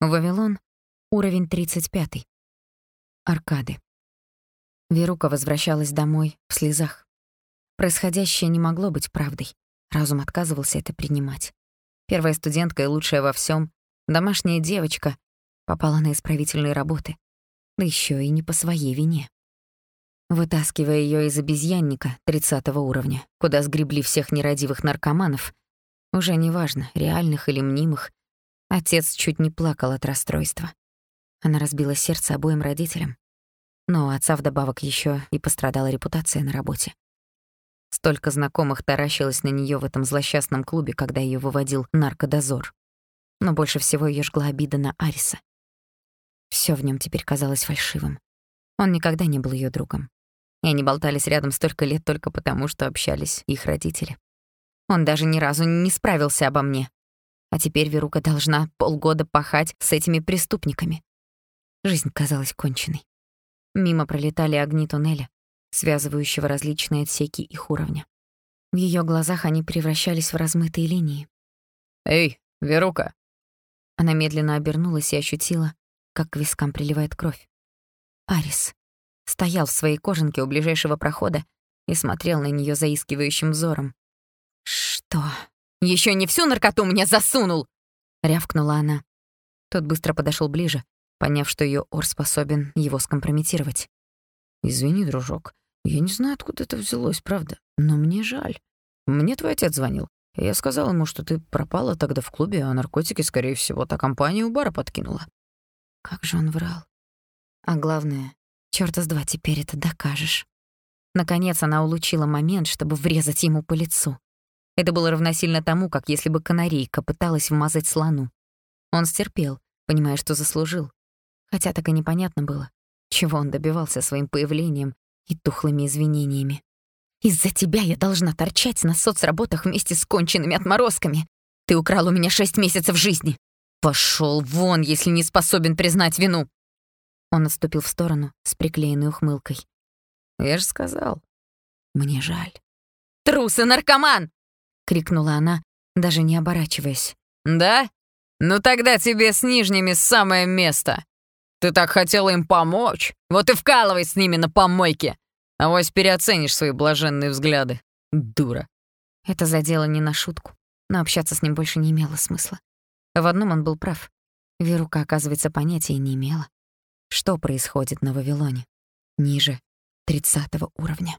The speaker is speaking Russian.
Вавилон, уровень 35. Аркады. Верука возвращалась домой в слезах. Происходящее не могло быть правдой. Разум отказывался это принимать. Первая студентка и лучшая во всем, домашняя девочка, попала на исправительные работы. Да еще и не по своей вине. Вытаскивая ее из обезьянника 30 уровня, куда сгребли всех нерадивых наркоманов, уже неважно, реальных или мнимых, отец чуть не плакал от расстройства. Она разбила сердце обоим родителям. Но у отца вдобавок еще и пострадала репутация на работе. Столько знакомых таращилось на нее в этом злосчастном клубе, когда ее выводил наркодозор. Но больше всего ее жгла обида на Ариса. Все в нем теперь казалось фальшивым. Он никогда не был ее другом. И они болтались рядом столько лет только потому, что общались их родители. Он даже ни разу не справился обо мне. А теперь Верука должна полгода пахать с этими преступниками. Жизнь казалась конченной. Мимо пролетали огни туннеля, связывающего различные отсеки их уровня. В ее глазах они превращались в размытые линии. «Эй, Верука!» Она медленно обернулась и ощутила, как к вискам приливает кровь. Арис стоял в своей кожанке у ближайшего прохода и смотрел на нее заискивающим взором. «Что? Еще не всю наркоту мне засунул?» — рявкнула она. Тот быстро подошел ближе, поняв, что ее ор способен его скомпрометировать. «Извини, дружок, я не знаю, откуда это взялось, правда, но мне жаль. Мне твой отец звонил. Я сказал ему, что ты пропала тогда в клубе, а наркотики, скорее всего, та компания у бара подкинула». Как же он врал. А главное, чёрта с два теперь это докажешь. Наконец она улучила момент, чтобы врезать ему по лицу. Это было равносильно тому, как если бы канарейка пыталась вмазать слону. Он стерпел, понимая, что заслужил, хотя так и непонятно было, чего он добивался своим появлением и тухлыми извинениями. «Из-за тебя я должна торчать на соцработах вместе с конченными отморозками. Ты украл у меня шесть месяцев жизни. Пошел вон, если не способен признать вину!» Он отступил в сторону с приклеенной ухмылкой. «Я же сказал». «Мне жаль». «Трус и наркоман!» — крикнула она, даже не оборачиваясь. «Да? Ну тогда тебе с нижними самое место!» Ты так хотела им помочь. Вот и вкалывай с ними на помойке. А вось переоценишь свои блаженные взгляды. Дура. Это задело не на шутку, но общаться с ним больше не имело смысла. В одном он был прав. Верука, оказывается, понятия не имела. Что происходит на Вавилоне? Ниже тридцатого уровня.